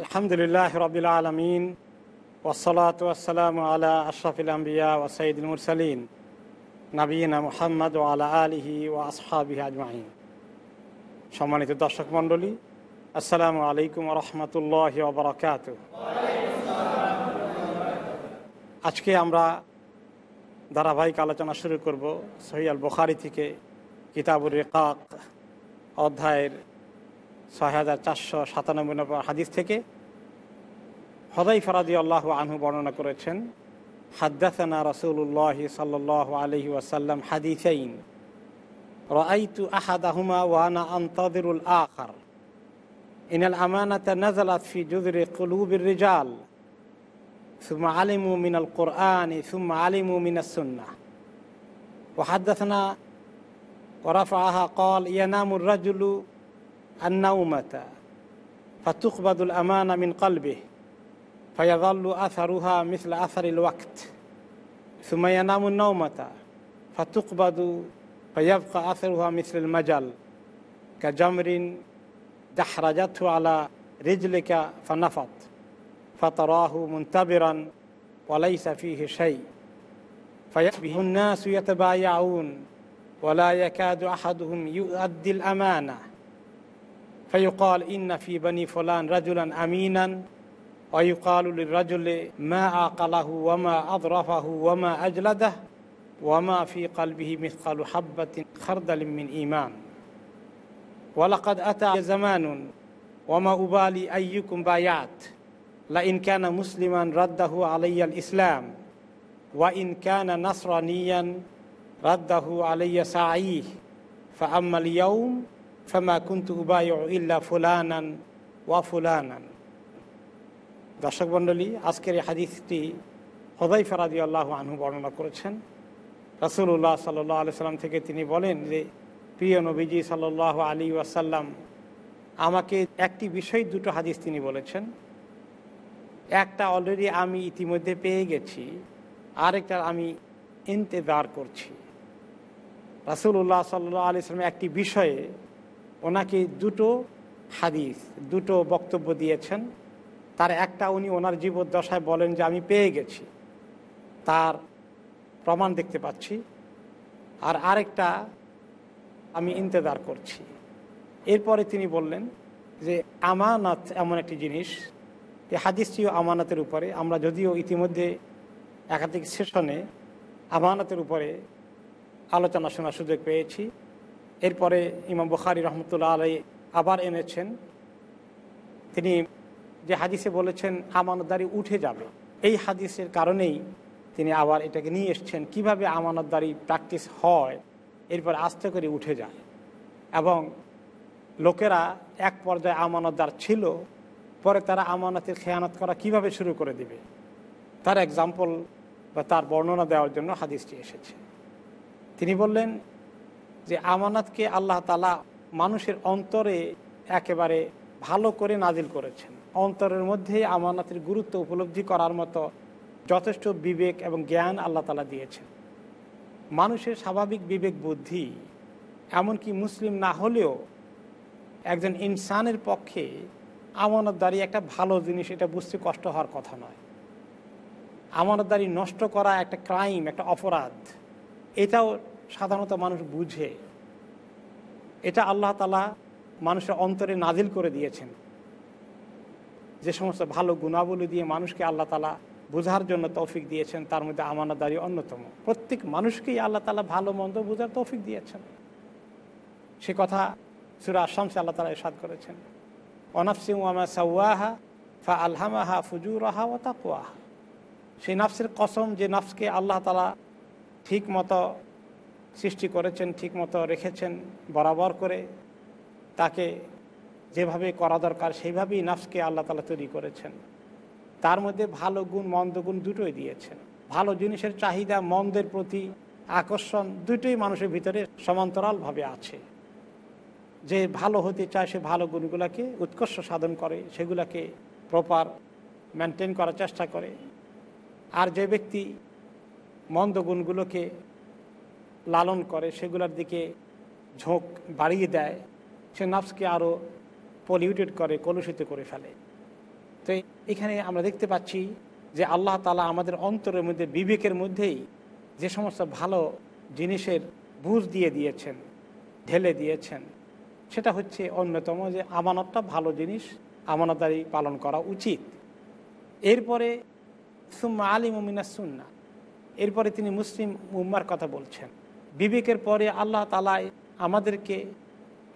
আলহামদুলিল্লাহ রবিল আলমিন ওসলাত ওয়াসালাম আলা আশরাফিল আম্বিয়া ও সঈদুল মুরসালিন নবীনা মোহাম্মদ ও আলা আলিহি ও আসহাবি আজমাইন। সম্মানিত দর্শক মণ্ডলী, আসসালামু আলাইকুম রহমতুল্লাহ বরকাত আজকে আমরা ধারাবাহিক আলোচনা শুরু করব সহিয়াল বখারি থেকে কিতাবুর রেকাক অধ্যায়ের ছয় হাজার চারশো সাতানব্বই নম্বর হাদিস থেকে হদাই ফরাদি আল্লাহ আনহু বর্ণনা করেছেন হাদ্দাসানা রসুল্লাহ সাল্লাহ আলহি ওয়াসাল্লাম হাদিসাইন রাইতু আহাদাহুমা ওয়ানা আন্তদিরুল আখার ইনাল আমানাতা নাজালাত ফি জুদরে কুলুবির রিজাল ثم علموا من القرآن ثم علموا من السنة وحدثنا ورفعها قال ينام الرجل النومة فتقبض الأمانة من قلبه فيظل أثرها مثل أثر الوقت. ثم ينام النومة فتقبض فيبقى أثرها مثل المجل. كجمر دحرجته على رجلك فنفط فتراه منتبرا وليس فيه شيء. فيصبح الناس يتبايعون ولا يكاد أحدهم يؤدي الأمانة. فيقال إن في بني فلان رجلا أمينا ويقال للرجل ما عقله وما أضرفه وما أجلده وما في قلبه مثقال حبة خردل من إيمان. ولقد أتى زمان وما أبالي أيكم بايعت لئن كان مسلما رده علي الإسلام وإن كان نصرانيا رده علي سعيه. فأما اليوم দর্শক মণ্ডলী, আজকের এই হাদিসটি হদাই ফেরাদি আল্লাহ আনহু বর্ণনা করেছেন। রাসুল্লাহ সাল্লাহ আলি সাল্লাম থেকে তিনি বলেন যে, প্রিয় নবীজি সাল্লাহ আলী ওয়াসাল্লাম, আমাকে একটি বিষয় দুটো হাদিস তিনি বলেছেন। একটা অলরেডি আমি ইতিমধ্যে পেয়ে গেছি, আরেকটা আমি ইন্তেজার করছি। রাসুল্লাহ সাল্লাহ আলি সাল্লাম একটি বিষয়ে ওনাকে দুটো হাদিস, দুটো বক্তব্য দিয়েছেন। তার একটা উনি ওনার জীবদ্দশায় বলেন যে, আমি পেয়ে গেছি। তার প্রমাণ দেখতে পাচ্ছি। আর আরেকটা আমি ইন্তেদার করছি। এরপরে তিনি বললেন যে, আমানত এমন একটি জিনিস এই হাদিসটিও আমানতের উপরে। আমরা যদিও ইতিমধ্যে একাধিক সেশনে আমানতের উপরে আলোচনা শোনার সুযোগ পেয়েছি এরপরে ইমাম বুখারি রহমতুল্লাহ আলাই আবার এনেছেন। তিনি যে হাদিসে বলেছেন, আমানতদারি উঠে যাবে। এই হাদিসের কারণেই তিনি আবার এটাকে নিয়ে এসছেন, কীভাবে আমানতদারি প্র্যাকটিস হয়, এরপর আস্তে করে উঠে যায়। এবং লোকেরা এক পর্যায়ে আমানতদার ছিল, পরে তারা আমানতের খেয়ানত করা কীভাবে শুরু করে দিবে? তার এক্সাম্পল বা তার বর্ণনা দেওয়ার জন্য হাদিসটি এসেছে। তিনি বললেন যে আমানতকে আল্লাহ তালা মানুষের অন্তরে একেবারে ভালো করে নাজিল করেছেন। অন্তরের মধ্যে আমানতের গুরুত্ব উপলব্ধি করার মতো যথেষ্ট বিবেক এবং জ্ঞান আল্লাহ তালা দিয়েছেন। মানুষের স্বাভাবিক বিবেক বুদ্ধি, এমনকি মুসলিম না হলেও একজন ইনসানের পক্ষে আমানতদারি একটা ভালো জিনিস, এটা বুঝতে কষ্ট হওয়ার কথা নয়। আমানতদারি নষ্ট করা একটা ক্রাইম, একটা অপরাধ, এটাও সাধারণত মানুষ বুঝে। এটা আল্লাহ তালা মানুষের অন্তরে নাজিল করে দিয়েছেন। যে সমস্ত ভালো গুণাবলী দিয়ে মানুষকে আল্লাহ তালা বোঝার জন্য তৌফিক দিয়েছেন, তার মধ্যে আমানতদারি অন্যতম। প্রত্যেক মানুষকেই আল্লাহ তালা ভালো, মন্দ বোঝার তৌফিক দিয়েছেন। সে কথা সুরা আসামসে আল্লাহ তালা এসাদ করেছেন। অনাফসি ওয়ামা সাউয়াহা ফা আলহামাহা ফুজুরাহা ও তাকুয়াহা সেই নাফসের কসম যে নাফসকে আল্লাহ তালা ঠিক মতো সৃষ্টি করেছেন ঠিক মতো রেখেছেন বরাবর করে, তাকে যেভাবে করা দরকার সেইভাবেই নাফসকে আল্লাহ তালা তৈরি করেছেন। তার মধ্যে ভালো গুণ, মন্দ গুণ দুটোই দিয়েছেন। ভালো জিনিসের চাহিদা, মন্দের প্রতি আকর্ষণ দুটোই মানুষের ভিতরে সমান্তরালভাবে আছে। যে ভালো হতে চায় সে ভালো গুণগুলোকে উৎকর্ষ সাধন করে, সেগুলোকে প্রপার মেনটেন করার চেষ্টা করে। আর যে ব্যক্তি মন্দ গুণগুলোকে লালন করে, সেগুলোর দিকে ঝোঁক বাড়িয়ে দেয়। সে নাফসকে আরও পলিউটেড করে, কলুষিত করে ফেলে। তো এখানে আমরা দেখতে পাচ্ছি যে আল্লাহ তালা আমাদের অন্তরের মধ্যে, বিবেকের মধ্যেই যে সমস্ত ভালো জিনিসের বুঝ দিয়ে দিয়েছেন, ঢেলে দিয়েছেন, সেটা হচ্ছে অন্যতম যে আমানতটা ভালো জিনিস, আমানতদারি পালন করা উচিত। এরপরে, সুম্মা আলিম মিনা সুন্না এরপরে তিনি মুসলিম উম্মার কথা বলছেন। বিবেকের পরে আল্লাহ তালা আমাদেরকে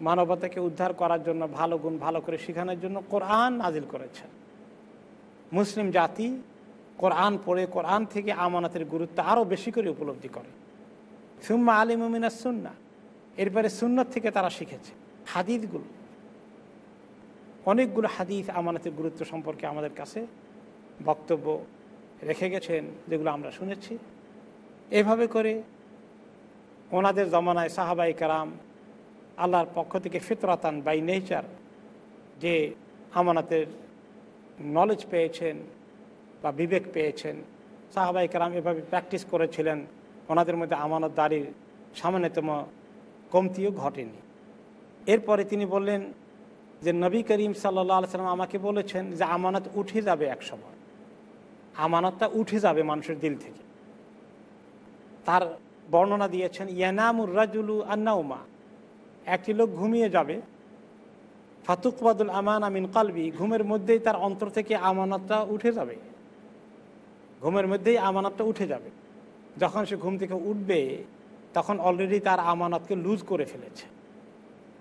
মানবতাকে উদ্ধার করার জন্য ভালো গুণ ভালো করে শেখানোর জন্য কোরআন নাজিল করেছেন। মুসলিম জাতি কোরআন পড়ে, কোরআন থেকে আমানতের গুরুত্ব আরও বেশি করে উপলব্ধি করে। সুম্মা আলী মিনা সুন্না। এরপরে সুন্নত থেকে তারা শিখেছে। হাদিদগুলো অনেকগুলো হাদিস আমানতের গুরুত্ব সম্পর্কে আমাদের কাছে বক্তব্য রেখে গেছেন, যেগুলো আমরা শুনেছি। এভাবে করে ওনাদের জমানায় সাহাবাই কারাম আল্লাহর পক্ষ থেকে ফিতরাতান বাই নেচার যে আমানতের নলেজ পেয়েছেন বা বিবেক পেয়েছেন, সাহাবাই কারাম এভাবে প্র্যাকটিস করেছিলেন। ওনাদের মধ্যে আমানতদারির সামান্যতম কমতিও ঘটেনি। এরপরে তিনি বললেন যে, নবী করিম সাল্লা সাল্লাম আমাকে বলেছেন যে, আমানত উঠে যাবে এক সময়। আমানতটা উঠে যাবে মানুষের দিল থেকে। তার বর্ণনা দিয়েছেন, ইয়ানামুর রাজুলু আন্নাউমা। একটি লোক ঘুমিয়ে যাবে। ফাতুকবাদুল আমান আমিন কালবি, ঘুমের মধ্যেই তার অন্তর থেকে আমানতটা উঠে যাবে। ঘুমের মধ্যেই আমানতটা উঠে যাবে। যখন সে ঘুম থেকে উঠবে, তখন অলরেডি তার আমানতকে লুজ করে ফেলেছে।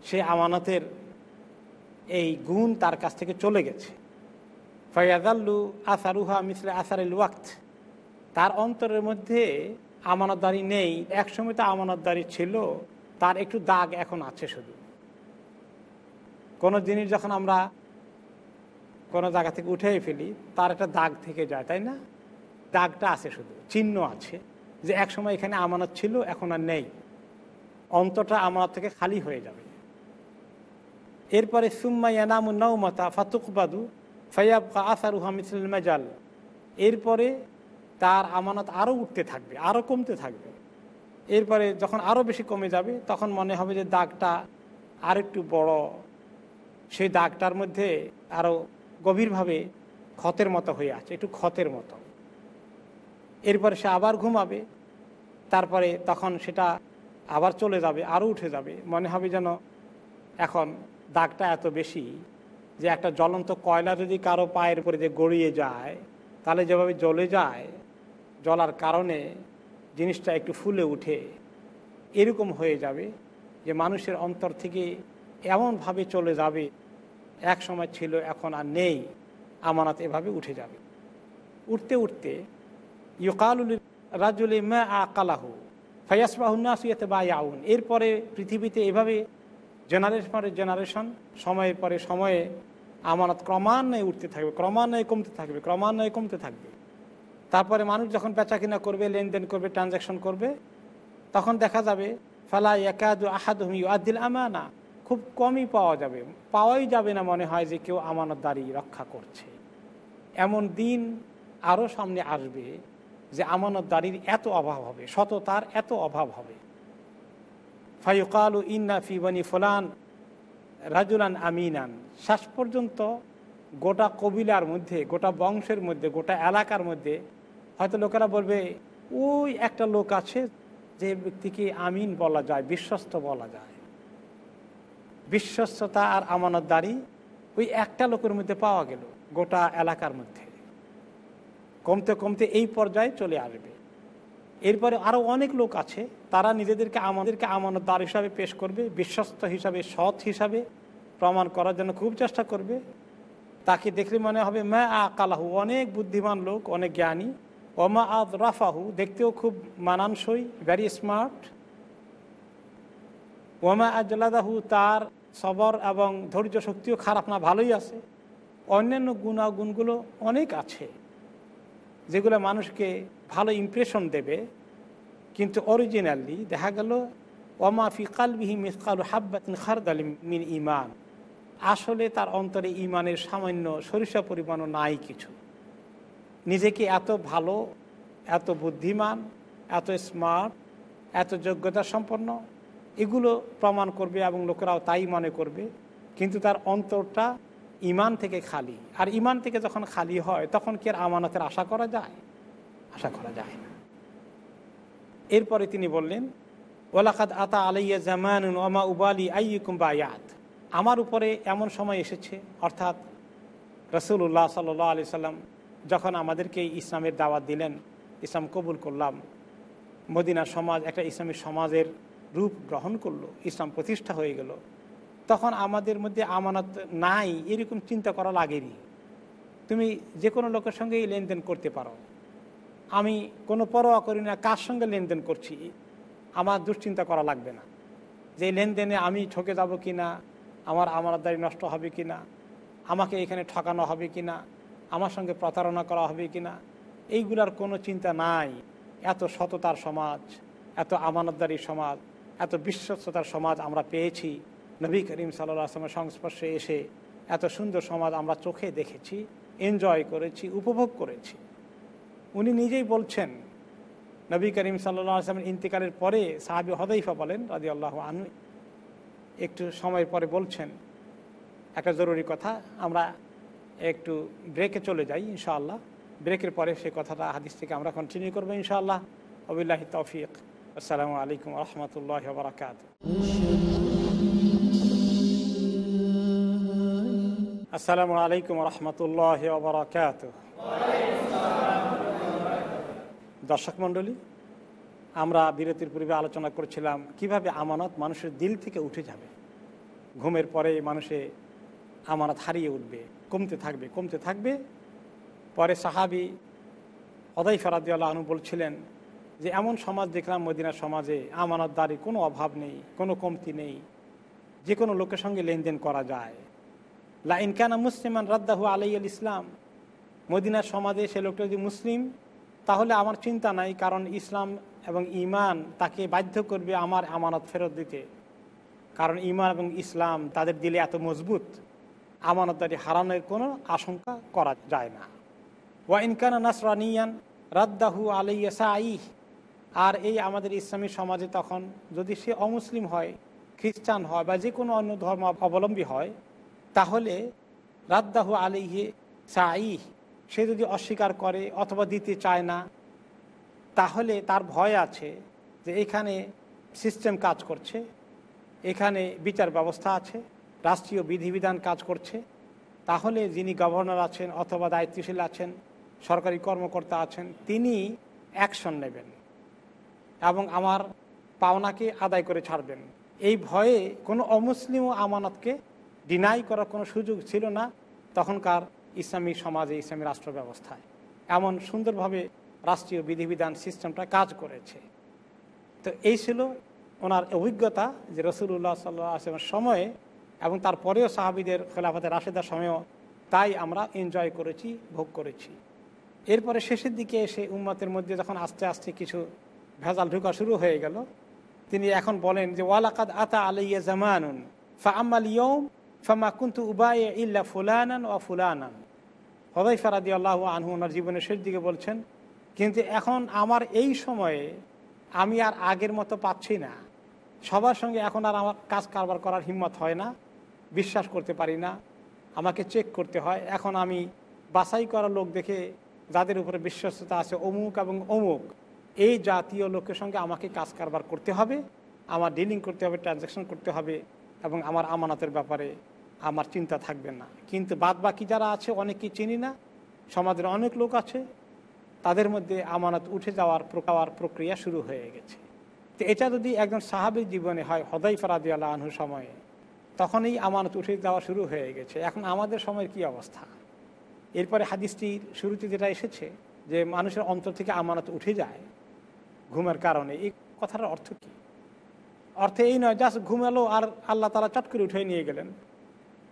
সে আমানতের এই গুণ তার কাছ থেকে চলে গেছে। ফয়াদাল্লু আসারুহা মিসলে আসারেল ওয়াক্ত। তার অন্তরের মধ্যে আমানতদারি নেই। একসময় তো আমানতদারি ছিল, তার একটু দাগ এখন আছে শুধু। কোনো জিনিস যখন আমরা কোনো জায়গা থেকে উঠেই ফেলি, তার একটা দাগ থেকে যায়, তাই না? দাগটা আছে শুধু, চিহ্ন আছে যে একসময় এখানে আমানত ছিল, এখন আর নেই। অন্তটা আমানত থেকে খালি হয়ে যাবে। এরপরে, সুম্মা ইয়ানামু নৌমতা ফাতুকবাদু ফয়াব আসারু হামিসুল মেজাল। এরপরে তার আমানত আরও উঠতে থাকবে আরও কমতে থাকবে। এরপরে যখন আরও বেশি কমে যাবে, তখন মনে হবে যে দাগটা আর একটু বড়। সেই দাগটার মধ্যে আরও গভীরভাবে ক্ষতের মতো হয়ে আছে, একটু ক্ষতের মতো। এরপরে সে আবার ঘুমাবে, তারপরে তখন সেটা আবার চলে যাবে আরও উঠে যাবে। মনে হবে যেন এখন দাগটা এত বেশি যে একটা জ্বলন্ত কয়লা যদি কারও পায়ের উপরে যে গড়িয়ে যায়, তাহলে যেভাবে জ্বলে যায় জ্বলার কারণে জিনিসটা একটু ফুলে উঠে। এরকম হয়ে যাবে যে মানুষের অন্তর থেকে এমনভাবে চলে যাবে, এক সময় ছিল, এখন আর নেই, আমানত এভাবে উঠে যাবে। উঠতে উঠতে ইউকালুল রাজুল মা আকালাহু ফায়াসবাহুন্নাসিয়াতে বা ইয়াউন এরপরে পৃথিবীতে এভাবে জেনারেশন পরে জেনারেশন সময়ের পরে সময়ে আমানত ক্রমান্বয়ে উঠতে থাকবে, ক্রমান্বয়ে কমতে থাকবে, ক্রমান্বয়ে কমতে থাকবে। তারপরে মানুষ যখন বেচা কিনা করবে, লেনদেন করবে ট্রানজ্যাকশন করবে, তখন দেখা যাবে, ফালা একাদু আহাদুমি আদিল আমানা। খুব কমই পাওয়া যাবে। পাওয়াই যাবে না মনে হয় যে কেউ আমানত আমানতদারি রক্ষা করছে। এমন দিন আরও সামনে আসবে যে আমানত আমানতদারির এত অভাব হবে, সততার এত অভাব হবে। ফাইকালু ইন্না ফি বনি ফুলান রাজুলান আমিনান। শেষ পর্যন্ত গোটা কবিলার মধ্যে, গোটা বংশের মধ্যে, গোটা এলাকার মধ্যে হয়তো লোকেরা বলবে, ওই একটা লোক আছে যে ব্যক্তিকে আমিন বলা যায়, বিশ্বস্ত বলা যায়। বিশ্বস্ততা আর আমানতদারি ওই একটা লোকের মধ্যে পাওয়া গেল, গোটা এলাকার মধ্যে। কমতে কমতে এই পর্যায়ে চলে আসবে। এরপরে আরও অনেক লোক আছে, তারা নিজেদেরকে আমাদেরকে আমানতদার হিসাবে পেশ করবে, বিশ্বস্ত হিসাবে, সৎ হিসাবে প্রমাণ করার জন্য খুব চেষ্টা করবে। তাকে দেখলে মনে হবে, মা আকালাহু। অনেক বুদ্ধিমান লোক, অনেক জ্ঞানী। ওমা আদ রাফাহু দেখতেও খুব মানানসই ভ্যারি স্মার্ট ওমা আজলাদাহু, তার সবর এবং ধৈর্য শক্তিও খারাপ না, ভালোই আছে। অন্যান্য গুণাগুণগুলো অনেক আছে, যেগুলো মানুষকে ভালো ইমপ্রেশন দেবে। কিন্তু অরিজিনালি দেখা গেল, ওমা ফি কালবিহি মিসকাল হাব্বাতিন খারদাল মিন ইমান আসলে তার অন্তরে ইমানের সামান্য সরিষা পরিমাণও নাই কিছু। নিজেকে এত ভালো, এত বুদ্ধিমান, এত স্মার্ট এত যোগ্যতা সম্পন্ন এগুলো প্রমাণ করবে এবং লোকেরাও তাই মনে করবে। কিন্তু তার অন্তরটা ইমান থেকে খালি। আর ইমান থেকে যখন খালি হয়, তখন কি আর আমানতের আশা করা যায়? আশা করা যায় না। এরপরে তিনি বললেন ওলাকাদ আতা আলাইয়া জামান ওমা উবালি আইকুম বায়াত। আমার উপরে এমন সময় এসেছে, অর্থাৎ রসুল্লাহ সাল আলি সাল্লাম যখন আমাদেরকে ইসলামের দাওয়াত দিলেন, ইসলাম কবুল করলাম, মদিনা সমাজ একটা ইসলামী সমাজের রূপ গ্রহণ করল, ইসলাম প্রতিষ্ঠা হয়ে গেল, তখন আমাদের মধ্যে আমানত নাই, এরকম চিন্তা করা লাগেনি। তুমি যে কোনো লোকের সঙ্গেই লেনদেন করতে পারো। আমি কোনো পরোয়া করি না, কার সঙ্গে লেনদেন করছি? আমার দুশ্চিন্তা করা লাগবে না। যে লেনদেনে আমি ঠকে যাব কি না আমার আমানতদারি নষ্ট হবে কি না আমাকে এখানে ঠকানো হবে কি না আমার সঙ্গে প্রতারণা করা হবে কি না এইগুলার কোনো চিন্তা নাই। এত সততার সমাজ, এত আমানতদারি সমাজ, এত বিশ্বস্ততার সমাজ আমরা পেয়েছি। নবী করিম সাল্লাহ আসলামের সংস্পর্শে এসে এত সুন্দর সমাজ আমরা চোখে দেখেছি এনজয় করেছি, উপভোগ করেছি। উনি নিজেই বলছেন, নবী করিম সাল্লাহ আসলামের ইন্তিকালের পরে সাহাবি হদাইফা বলেন রাজি আল্লাহ আনু একটু সময় পরে বলছেন, একটা জরুরি কথা, আমরা একটু ব্রেকে চলে যাই, ইনশাআল্লাহ। ব্রেকের পরে সে কথাটা হাদিস থেকে আমরা কন্টিনিউ করব, ইনশাআল্লাহ। আবিল্লাহি তৌফিক। আসসালামু আলাইকুম রহমতুল্লাহ বারকাত আসসালামু আলাইকুম রহমতুল্লাহ বারকাত দর্শক মণ্ডলী, আমরা বিরতির পূর্বে আলোচনা করেছিলাম কীভাবে আমানত মানুষের দিল থেকে উঠে যাবে। ঘুমের পরে মানুষে আমানত হারিয়ে উঠবে। কমতে থাকবে কমতে থাকবে। পরে সাহাবি অদাই ফরাদিয়াল্লাহ আনু বলছিলেন যে, এমন সমাজ দেখলাম, মদিনা সমাজে আমানতদারি কোনো অভাব নেই, কোনো কমতি নেই, যে কোনো লোকের সঙ্গে লেনদেন করা যায়। লা ইনকানা মুসলিমান রাদ্দাহু আলাইয়াল ইসলাম মদিনার সমাজে সে লোকটা যদি মুসলিম, তাহলে আমার চিন্তা নাই, কারণ ইসলাম এবং ইমান তাকে বাধ্য করবে আমার আমানত ফেরত দিতে। কারণ ইমান এবং ইসলাম তাদের দিলে এত মজবুত। আমানতদারি হারানোর কোনো আশঙ্কা করা যায় না। ওয়া ইনকানা নাসরানিয়ান রাদ্দাহু আলাইয়া সাঈ আর এই আমাদের ইসলামী সমাজে তখন যদি সে অমুসলিম হয়, খ্রিস্টান হয় বা যে কোনো অন্য ধর্ম অবলম্বী হয়, তাহলে রাদ্দাহু আলিহে সাঈ সে যদি অস্বীকার করে অথবা দিতে চায় না, তাহলে তার ভয় আছে যে এখানে সিস্টেম কাজ করছে, এখানে বিচার ব্যবস্থা আছে রাষ্ট্রীয় বিধিবিধান কাজ করছে, তাহলে যিনি গভর্নর আছেন অথবা দায়িত্বশীল আছেন, সরকারি কর্মকর্তা আছেন, তিনি অ্যাকশন নেবেন এবং আমার পাওনাকে আদায় করে ছাড়বেন। এই ভয়ে কোনো অমুসলিম আমানতকে ডিনাই করার কোনো সুযোগ ছিল না তখনকার ইসলামী সমাজে, ইসলামী রাষ্ট্র ব্যবস্থায়। এমন সুন্দরভাবে রাষ্ট্রীয় বিধিবিধান সিস্টেমটা কাজ করেছে। তো এই ছিল ওনার অভিজ্ঞতা যে রসুল্লাহ সাল্লাহ আসলামের সময়ে এবং তারপরেও সাহাবিদের খেলাফতের রাশেদার সময়ও তাই আমরা এনজয় করেছি, ভোগ করেছি। এরপরে শেষের দিকে এসে উম্মতের মধ্যে যখন আস্তে আস্তে কিছু ভেজাল ঢুকা শুরু হয়ে গেল, তিনি এখন বলেন যে, ওয়ালাকাদ আতা আলাইয়া জামানুন, ফা আমাল ইয়ম ফামা কুন্তু উবায় ইল্লা ফুলানান ও ফুলানান। হদাই ফারাদি আল্লাহ আনহু ওনার জীবনের শেষ দিকে বলছেন, কিন্তু এখন আমার এই সময়ে আমি আর আগের মতো পাচ্ছি না। সবার সঙ্গে এখন আর আমার কাজ কারবার করার হিম্মত হয় না। বিশ্বাস করতে পারি না। আমাকে চেক করতে হয়। এখন আমি বাছাই করা লোক দেখে যাদের উপরে বিশ্বস্ততা আছে, অমুক এবং অমুক, এই জাতীয় লোকের সঙ্গে আমাকে কাজ কারবার করতে হবে, আমার ডিলিং করতে হবে ট্রানজ্যাকশন করতে হবে এবং আমার আমানতের ব্যাপারে আমার চিন্তা থাকবে না। কিন্তু বাদ বাকি যারা আছে অনেকেই চিনি না। সমাজের অনেক লোক আছে, তাদের মধ্যে আমানত উঠে যাওয়ার প্রকার প্রক্রিয়া শুরু হয়ে গেছে। তো এটা যদি একজন সাহাবির জীবনে হয় হদাই ফরাদি আল্লাহ আনহুর সময়ে তখনই আমানত উঠে যাওয়া শুরু হয়ে গেছে। এখন আমাদের সময়ের কি অবস্থা? এরপরে হাদিসটির শুরুতে যেটা এসেছে যে মানুষের অন্তর থেকে আমানত উঠে যায় ঘুমের কারণে। এই কথাটার অর্থ কি? অর্থে এই নয়, জাস্ট ঘুমালো আর আল্লাহ তালা চট করে উঠে নিয়ে গেলেন।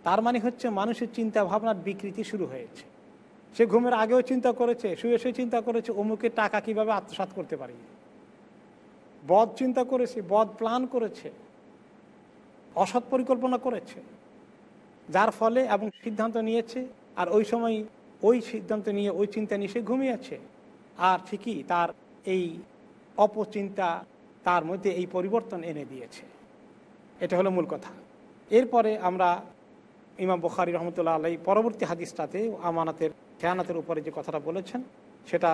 তার মানে হচ্ছে মানুষের চিন্তা ভাবনার বিকৃতি শুরু হয়েছে। সে ঘুমের আগেও চিন্তা করেছে, শুয়ে শুয়ে চিন্তা করেছে, অমুকের টাকা কীভাবে আত্মসাত করতে পারি? বদ চিন্তা করেছে, বদ প্ল্যান করেছে। অসৎ পরিকল্পনা করেছে, যার ফলে এবং সিদ্ধান্ত নিয়েছে, আর ওই সময় ওই সিদ্ধান্ত নিয়ে ওই চিন্তা নিয়ে সে ঘুমিয়েছে। আর ঠিকই তার এই অপচিন্তা তার মধ্যে এই পরিবর্তন এনে দিয়েছে। এটা হলো মূল কথা। এরপরে আমরা ইমাম বুখারি রহমতুল্লাহ আলাই পরবর্তী হাদিসটাতে আমানাতের, খেয়ানাতের উপরে যে কথাটা বলেছেন, সেটা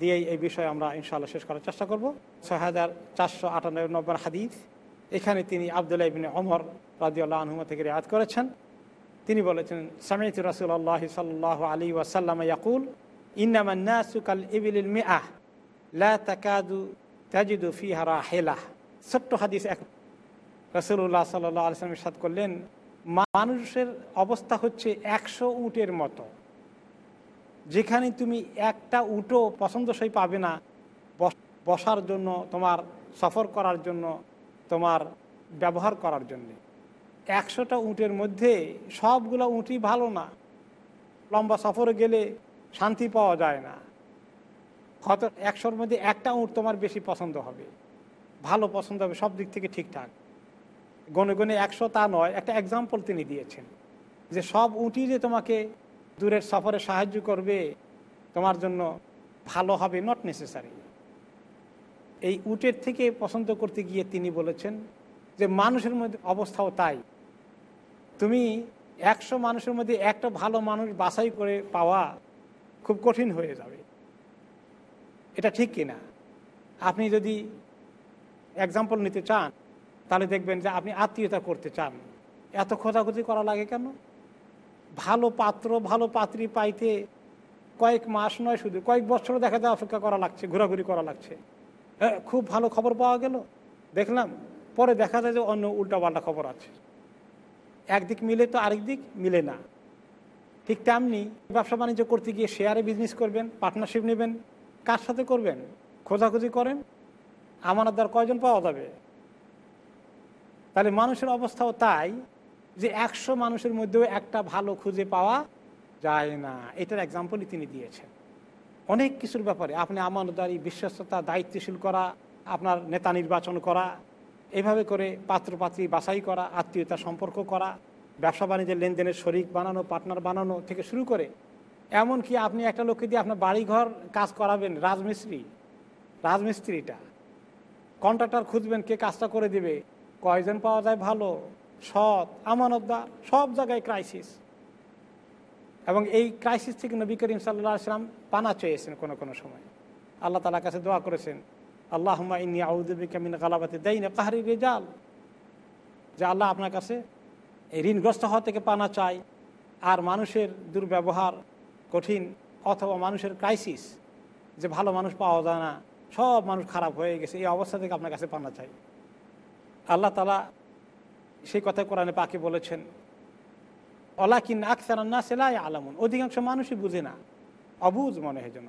দিয়েই এই বিষয়ে আমরা ইনশাআল্লাহ শেষ করার চেষ্টা করব। ছয় হাজার চারশো আটানব্বই হাদিস এখানে তিনি আবদুল্লাহ ইবিন অমর রাজিউল্লাহ আনহুমা থেকে রেয়াত করেছেন। তিনি বলেছেন, সামিত রাসুল্লাহ সাল্লাহ আলী ওয়াসাল্লাম ইয়াকুল ইন্নামান্নাসুকাল ইবিল মিআহ, লা তাকাদু তাজিদু ফিহারা হেলাহ ছোট্ট হাদিস এক। রসুল্লাহ সাল্লাহ আলসালামের সাথ করলেন, মানুষের অবস্থা হচ্ছে একশো উটের মতো। যেখানে তুমি একটা উটও পছন্দসই পাবে না। বসার জন্য, তোমার সফর করার জন্য তোমার ব্যবহার করার জন্যে। একশোটা উঁটের মধ্যে সবগুলো উঁটই ভালো না। লম্বা সফরে গেলে শান্তি পাওয়া যায় না। হয়তো একশোর মধ্যে একটা উঁট তোমার বেশি পছন্দ হবে। ভালো পছন্দ হবে, সব দিক থেকে ঠিকঠাক। গনে গনে একশো তা নয়, একটা এক্সাম্পল তিনি দিয়েছেন। যে সব উঁটি যে তোমাকে দূরের সফরে সাহায্য করবে, তোমার জন্য ভালো হবে নট নেসেসারি এই উটের থেকে পছন্দ করতে গিয়ে তিনি বলেছেন যে মানুষের মধ্যে অবস্থাও তাই। তুমি একশো মানুষের মধ্যে একটা ভালো মানুষ বাছাই করে পাওয়া খুব কঠিন হয়ে যাবে। এটা ঠিক কিনা? আপনি যদি এক্সাম্পল নিতে চান, তাহলে দেখবেন যে আপনি আত্মীয়তা করতে চান। এত খোঁজাখুঁজি করা লাগে কেন? ভালো পাত্র, ভালো পাত্রী পাইতে কয়েক মাস নয় শুধু, কয়েক বছর দেখা যায় অপেক্ষা করা লাগছে, ঘোরাঘুরি করা লাগছে। হ্যাঁ খুব ভালো খবর পাওয়া গেল। দেখলাম, পরে দেখা যায় যে অন্য উল্টাপাল্টা খবর আছে। একদিক মিলে তো আরেক দিক মিলে না। ঠিক তেমনি ব্যবসা বাণিজ্য করতে গিয়ে শেয়ারে বিজনেস করবেন পার্টনারশিপ নেবেন, কার সাথে করবেন? খোঁজাখুঁজি করেন আমানতদার কয়জন পাওয়া যাবে? তাহলে মানুষের অবস্থাও তাই যে একশো মানুষের মধ্যেও একটা ভালো খুঁজে পাওয়া যায় না। এটার এক্সাম্পলই তিনি দিয়েছেন। অনেক কিছুর ব্যাপারে, আপনি আমানতদারি, বিশ্বস্ততা, দায়িত্বশীল করা, আপনার নেতা নির্বাচন করা, এভাবে করে পাত্রপাত্রী বাছাই করা, আত্মীয়তা সম্পর্ক করা, ব্যবসা বাণিজ্যের লেনদেনের শরিক বানানো পার্টনার বানানো থেকে শুরু করে, এমনকি আপনি একটা লোককে দিয়ে আপনার বাড়িঘর কাজ করাবেন, রাজমিস্ত্রি, রাজমিস্ত্রিটা। কন্ট্রাক্টর খুঁজবেন কে কাজটা করে দিবে, কয়জন পাওয়া যায় ভালো, সৎ, আমানতদার, সব জায়গায় ক্রাইসিস এবং এই ক্রাইসিস থেকে নবী করিম সাল্লাহ আসলাম পানা চেয়েছেন কোনো কোনো সময়। আল্লাহ তালার কাছে দোয়া করেছেন আল্লাহ ইন্নি আউদ্দিন গালাবাতে দেয় না কাহারি রেজাল যে আল্লাহ আপনার কাছে এই ঋণগ্রস্ত হওয়া থেকে পানা চাই। আর মানুষের দুর্ব্যবহার কঠিন অথবা মানুষের ক্রাইসিস যে ভালো মানুষ পাওয়া যায় না, সব মানুষ খারাপ হয়ে গেছে, এই অবস্থা থেকে আপনার কাছে পানা চাই। আল্লাহ তালা সেই কথা কোরআনে পাকে বলেছেন অলাকিন আকসারান্না সেলাই আলামুন অধিকাংশ মানুষই বুঝে না। অবুজ মনে হয় যেন।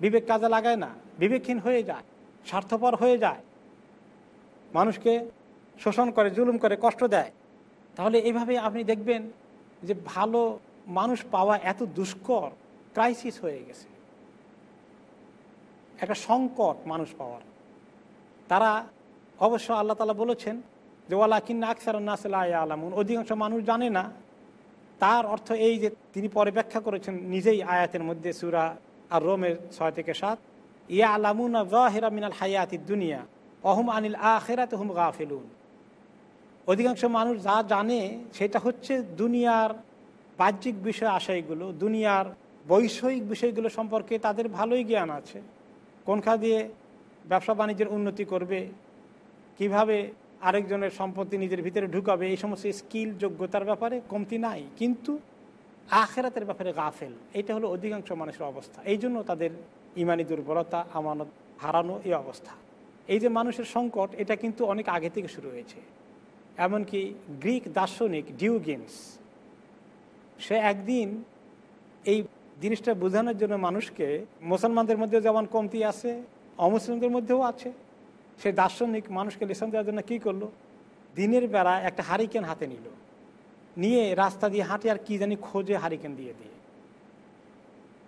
বিবেক কাজে লাগায় না। বিবেকহীন হয়ে যায়। স্বার্থপর হয়ে যায়। মানুষকে শোষণ করে, জুলুম করে, কষ্ট দেয়। তাহলে এইভাবে আপনি দেখবেন যে ভালো মানুষ পাওয়া এত দুষ্কর ক্রাইসিস হয়ে গেছে। একটা সংকট মানুষ পাওয়ার। তারা অবশ্য আল্লাহ তালা বলেছেন যে ওয়ালা কিন্না আকসার নাসেল আলামুন অধিকাংশ মানুষ জানে না। তার অর্থ এই যে, তিনি পরে ব্যাখ্যা করেছেন নিজেই আয়াতের মধ্যে সুরা আর রোমের ছয় থেকে সাত ইয়া আলামুন মিনাল হায়াতি দুনিয়া অহম আনিল আখেরাত হুম গাফেলুন। অধিকাংশ মানুষ যা জানে, সেটা হচ্ছে দুনিয়ার বাহ্যিক বিষয় আশাইগুলো দুনিয়ার বৈষয়িক বিষয়গুলো সম্পর্কে তাদের ভালোই জ্ঞান আছে। কোনখা দিয়ে ব্যবসা বাণিজ্যের উন্নতি করবে, কীভাবে আরেকজনের সম্পত্তি নিজের ভিতরে ঢুকাবে, এই সমস্ত স্কিল যোগ্যতার ব্যাপারে কমতি নাই। কিন্তু আখেরাতের ব্যাপারে গাফেল, এটা হলো অধিকাংশ মানুষের অবস্থা। এই জন্য তাদের ইমানি দুর্বলতা, আমানত হারানো এই অবস্থা। এই যে মানুষের সংকট, এটা কিন্তু অনেক আগে থেকে শুরু হয়েছে। এমনকি গ্রিক দার্শনিক ডিউগেন্স, সে একদিন এই জিনিসটা বোঝানোর জন্য মানুষকে মুসলমানদের মধ্যে যেমন কমতি আছে, অমুসলিমদের মধ্যেও আছে। সে দার্শনিক মানুষকে লেসন দেওয়ার জন্য কী করল? দিনের বেলা একটা হারিকেন হাতে নিল। নিয়ে রাস্তা দিয়ে হাঁটে আর কি জানি খোঁজে হারিকেন দিয়ে দিয়ে।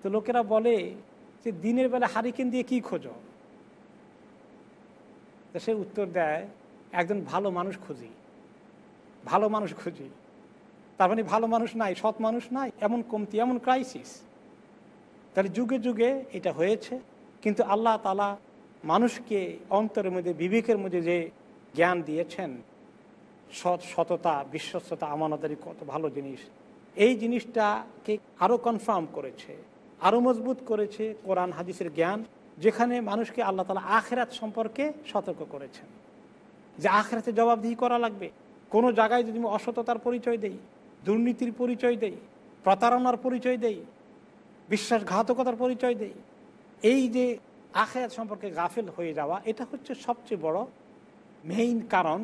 তো লোকেরা বলে যে, দিনের বেলা হারিকেন দিয়ে কি খোঁজো? তো সে উত্তর দেয়, একজন ভালো মানুষ খুঁজি। ভালো মানুষ খুঁজি। তার মানে ভালো মানুষ নাই, সৎ মানুষ নাই, এমন কমতি, এমন ক্রাইসিস তাহলে যুগে যুগে এটা হয়েছে। কিন্তু আল্লাহ তালা মানুষকে অন্তরের মধ্যে, বিবেকের মধ্যে যে জ্ঞান দিয়েছেন, সৎ সততা, বিশ্বস্ততা আমানতারি কত ভালো জিনিস। এই জিনিসটাকে আরও কনফার্ম করেছে আরও মজবুত করেছে কোরআন, হাদিসের জ্ঞান, যেখানে মানুষকে আল্লাহ তালা আখেরাত সম্পর্কে সতর্ক করেছেন। যে আখেরাতে জবাবদিহি করা লাগবে। কোনো জায়গায় যদি আমি অসততার পরিচয় দেই, দুর্নীতির পরিচয় দেই, প্রতারণার পরিচয় দেই, বিশ্বাসঘাতকতার পরিচয় দেই, এই যে আখেরাত সম্পর্কে গাফেল হয়ে যাওয়া, এটা হচ্ছে সবচেয়ে বড় মেইন কারণ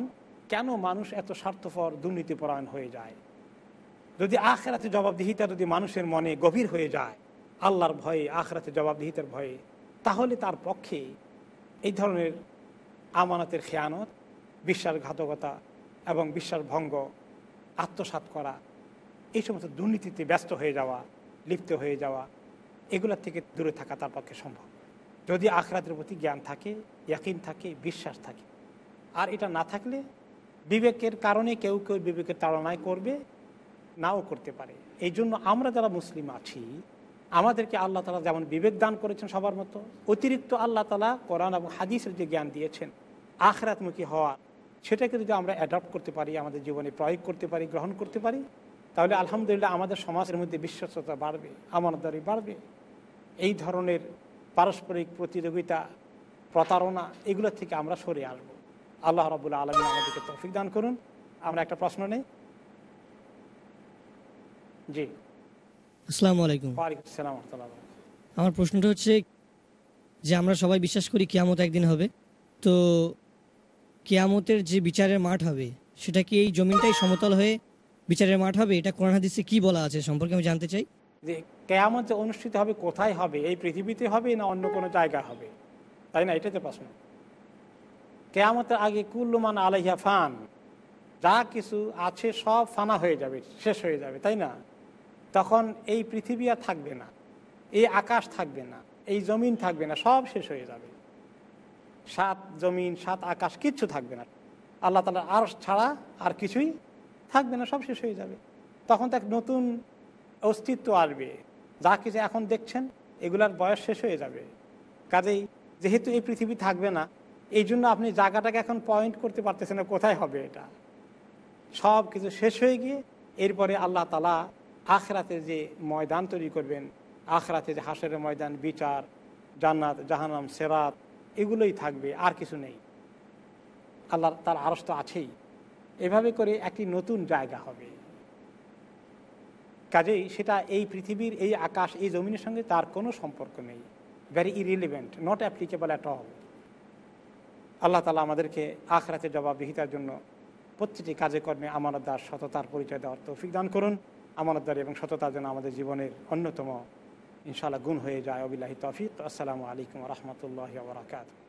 কেন মানুষ এত স্বার্থপর দুর্নীতিপরায়ণ হয়ে যায়। যদি আখেরাতে জবাবদিহিতা যদি মানুষের মনে গভীর হয়ে যায়, আল্লাহর ভয়ে, আখরাতে জবাবদিহিতার ভয়ে, তাহলে তার পক্ষে এই ধরনের আমানতের খেয়ানত, বিশ্বাসঘাতকতা এবং বিশ্বাস ভঙ্গ আত্মসাত করা, এই সমস্ত দুর্নীতিতে ব্যস্ত হয়ে যাওয়া, লিপ্ত হয়ে যাওয়া, এগুলোর থেকে দূরে থাকা তার পক্ষে সম্ভব। যদি আখরাতের প্রতি জ্ঞান থাকে, ইয়াকিন থাকে, বিশ্বাস থাকে। আর এটা না থাকলে বিবেকের কারণে কেউ কেউ বিবেকের তাড়নায় করবে, নাও করতে পারে। এই জন্য আমরা যারা মুসলিম আছি, আমাদেরকে আল্লাহ তালা যেমন বিবেক দান করেছেন সবার মতো, অতিরিক্ত আল্লাহ তালা কোরআন এবং হাদিসের যে জ্ঞান দিয়েছেন, আখরাতমুখী হওয়া, সেটাকে যদি আমরা অ্যাডপ্ট করতে পারি, আমাদের জীবনে প্রয়োগ করতে পারি, গ্রহণ করতে পারি, তাহলে আলহামদুলিল্লাহ আমাদের সমাজের মধ্যে বিশ্বস্ততা বাড়বে, আমানতদারি বাড়বে। এই ধরনের পারস্পরিক প্রতিযোগিতা প্রতারণা এগুলো থেকে আমরা সরে আসব। আল্লাহ রবুল্লা আলমী আমাদেরকে তৌফিক দান করুন। আমরা একটা প্রশ্ন নেই? জি। আসসালামু আলাইকুম। আসসালাম আমার প্রশ্নটা হচ্ছে যে আমরা সবাই বিশ্বাস করি কিয়ামত একদিন হবে। তো কিয়ামতের যে বিচারের মাঠ হবে সেটা কি এই জমিনটাই সমতল হয়ে বিচারের মাঠ হবে? এটা কোরআন হাদিসে কি বলা আছে সম্পর্কে আমি জানতে চাই। কেয়ামত যে অনুষ্ঠিত হবে, কোথায় হবে? এই পৃথিবীতে হবে না অন্য কোনো জায়গা হবে? তাই না? এটাতে প্রশ্ন। কেয়ামতের আগে কুল্লুমান আলাইহা ফান, যা কিছু আছে সব ফানা হয়ে যাবে, শেষ হয়ে যাবে, তাই না? তখন এই পৃথিবী আর থাকবে না, এই আকাশ থাকবে না, এই জমিন থাকবে না, সব শেষ হয়ে যাবে। সাত জমিন, সাত আকাশ কিচ্ছু থাকবে না। আল্লাহ তালা আর ছাড়া আর কিছুই থাকবে না, সব শেষ হয়ে যাবে। তখন তো এক নতুন অস্তিত্ব আসবে। যা কিছু এখন দেখছেন, এগুলার বয়স শেষ হয়ে যাবে। কাজেই যেহেতু এই পৃথিবী থাকবে না, এই জন্য আপনি জায়গাটাকে এখন পয়েন্ট করতে পারতেছেন না, কোথায় হবে এটা? সব কিছু শেষ হয়ে গিয়ে এরপরে আল্লাহ তালা আখরাতে যে ময়দান তৈরি করবেন, আখরাতে যে হাসের ময়দান, বিচার, জান্নাত জাহানাম সেরাত, এগুলোই থাকবে, আর কিছু নেই। আল্লাহ তার আরস তো আছেই। এভাবে করে একটি নতুন জায়গা হবে। কাজেই সেটা এই পৃথিবীর, এই আকাশ, এই জমিনের সঙ্গে তার কোনো সম্পর্ক নেই। Very irrelevant not applicable at all আল্লাহ তালা আমাদেরকে আখরাতে জবাবদিহিতার জন্য প্রতিটি কাজে কর্মে আমানতদার সততার পরিচয় দেওয়ার তৌফিক দান করুন। আমানতদার এবং সততা যেন আমাদের জীবনের অন্যতম, ইনশাআল্লাহ, গুণ হয়ে যায়। অবিল্লাহি তৌফিক। আসসালামু আলাইকুম রহমতুল্লাহ বরাকাত